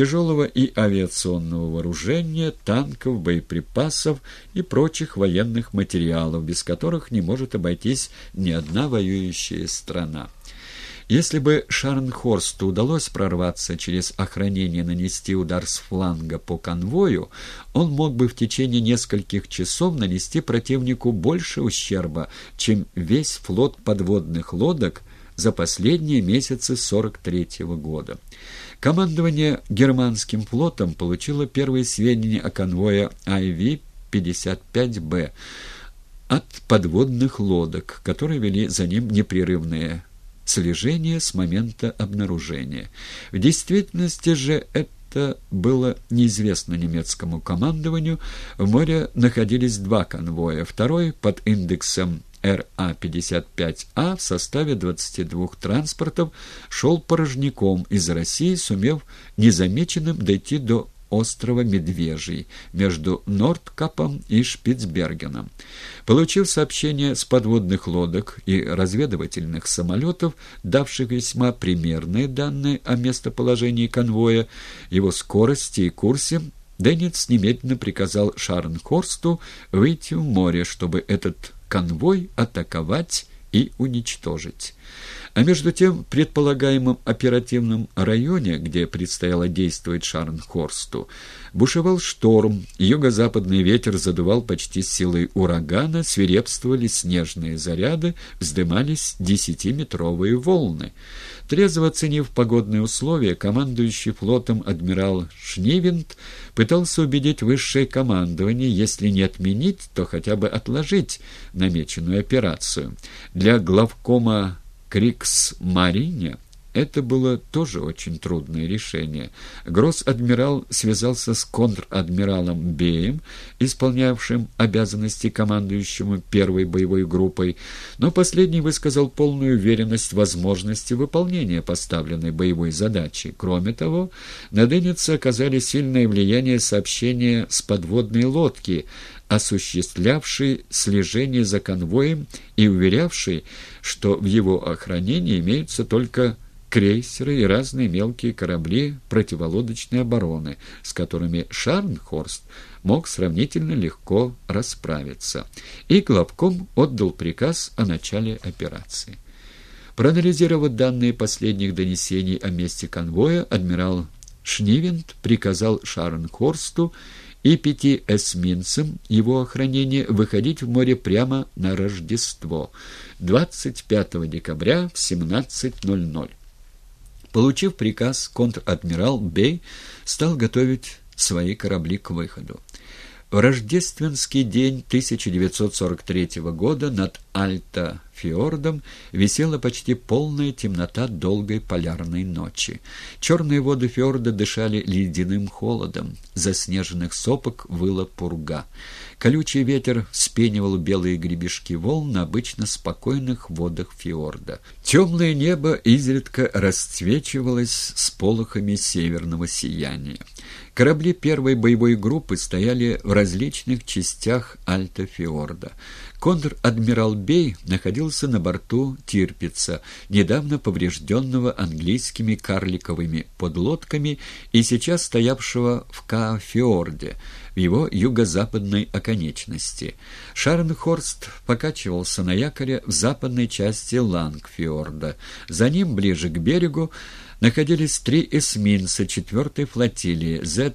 тяжелого и авиационного вооружения, танков, боеприпасов и прочих военных материалов, без которых не может обойтись ни одна воюющая страна. Если бы Шарнхорсту удалось прорваться через охранение нанести удар с фланга по конвою, он мог бы в течение нескольких часов нанести противнику больше ущерба, чем весь флот подводных лодок за последние месяцы 43 -го года. Командование германским флотом получило первые сведения о конвое IV-55Б от подводных лодок, которые вели за ним непрерывные слежение с момента обнаружения. В действительности же это было неизвестно немецкому командованию. В море находились два конвоя. Второй под индексом РА-55А в составе 22 транспортов шел порожняком из России, сумев незамеченным дойти до острова Медвежий между Нордкапом и Шпицбергеном. Получив сообщение с подводных лодок и разведывательных самолетов, давших весьма примерные данные о местоположении конвоя, его скорости и курсе, Денниц немедленно приказал Шарнхорсту выйти в море, чтобы этот конвой атаковать и уничтожить. А между тем, в предполагаемом оперативном районе, где предстояло действовать Шарнхорсту, бушевал шторм, юго-западный ветер задувал почти силой урагана, свирепствовали снежные заряды, вздымались десятиметровые волны. Трезво оценив погодные условия, командующий флотом адмирал Шнивент пытался убедить высшее командование, если не отменить, то хотя бы отложить намеченную операцию. Для главкома Крикс-Марине это было тоже очень трудное решение. Гросс-адмирал связался с контр-адмиралом Беем, исполнявшим обязанности командующему первой боевой группой, но последний высказал полную уверенность в возможности выполнения поставленной боевой задачи. Кроме того, на Деннице оказали сильное влияние сообщения с подводной лодки, осуществлявший слежение за конвоем и уверявший, что в его охранении имеются только крейсеры и разные мелкие корабли противолодочной обороны, с которыми Шарнхорст мог сравнительно легко расправиться. И главком отдал приказ о начале операции. Проанализировав данные последних донесений о месте конвоя, адмирал Шнивент приказал Шарнхорсту и пяти эсминцам его охранения выходить в море прямо на Рождество 25 декабря в 17.00. Получив приказ, контр-адмирал Бей стал готовить свои корабли к выходу. В рождественский день 1943 года над Альта-фьордом висела почти полная темнота долгой полярной ночи. Черные воды фьорда дышали ледяным холодом, заснеженных сопок выла пурга. Колючий ветер вспенивал белые гребешки волн на обычно спокойных водах фьорда. Темное небо изредка расцвечивалось с полохами северного сияния. Корабли первой боевой группы стояли в различных частях Альта-Фиорда. Контр-адмирал Бей находился на борту Тирпица, недавно поврежденного английскими карликовыми подлодками и сейчас стоявшего в Каафиорде, в его юго-западной оконечности. Шарнхорст покачивался на якоре в западной части Лангфиорда. За ним, ближе к берегу, находились три эсминца четвертой флотилии Z